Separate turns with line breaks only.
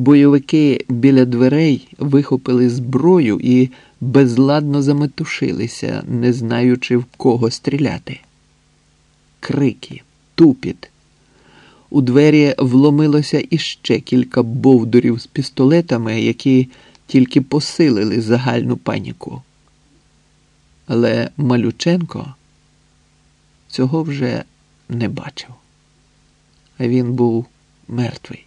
Бойовики біля дверей вихопили зброю і безладно заметушилися, не знаючи в кого стріляти. Крики, тупіт. У двері вломилося іще кілька бовдурів з пістолетами, які тільки посилили загальну паніку. Але Малюченко цього вже не бачив. Він був мертвий.